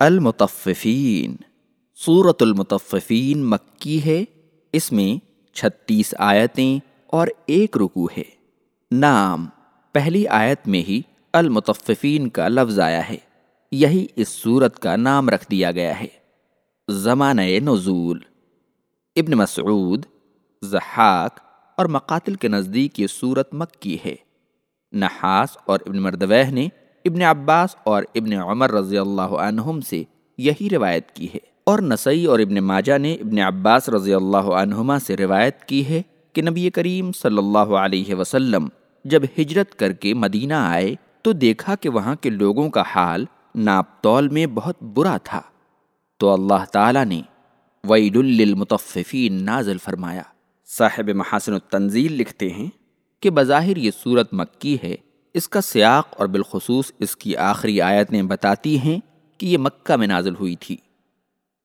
المطففین۔ صورت المطففین مکی ہے، اس میں چھتیس آیتیں اور ایک رکو ہے۔ نام پہلی آیت میں ہی المطففین کا لفظ آیا ہے، یہی اس صورت کا نام رکھ دیا گیا ہے۔ زمانہ نزول۔ ابن مسعود زحاق اور مقاتل کے نزدیک یہ صورت مکی ہے۔ نحاس اور ابن مردوہ نے ابن عباس اور ابن عمر رضی اللہ عنہم سے یہی روایت کی ہے۔ اور نسائی اور ابن ماجہ نے ابن عباس رضی اللہ عنہما سے روایت کی ہے کہ نبی کریم صلی اللہ علیہ وسلم جب ہجرت کر کے مدینہ آئے تو دیکھا کہ وہاں کے لوگوں کا حال ناپ تول میں بہت برا تھا۔ تو اللہ تعالیٰ نے وعید للمطففین نازل فرمایا۔ صاحب محاسن التنزیل لکھتے ہیں کہ بظاہر یہ صورت مکی ہے اس کا سیاق اور بالخصوص اس کی آخری آیتیں بتاتی ہیں کہ یہ مکہ میں نازل ہوئی تھی۔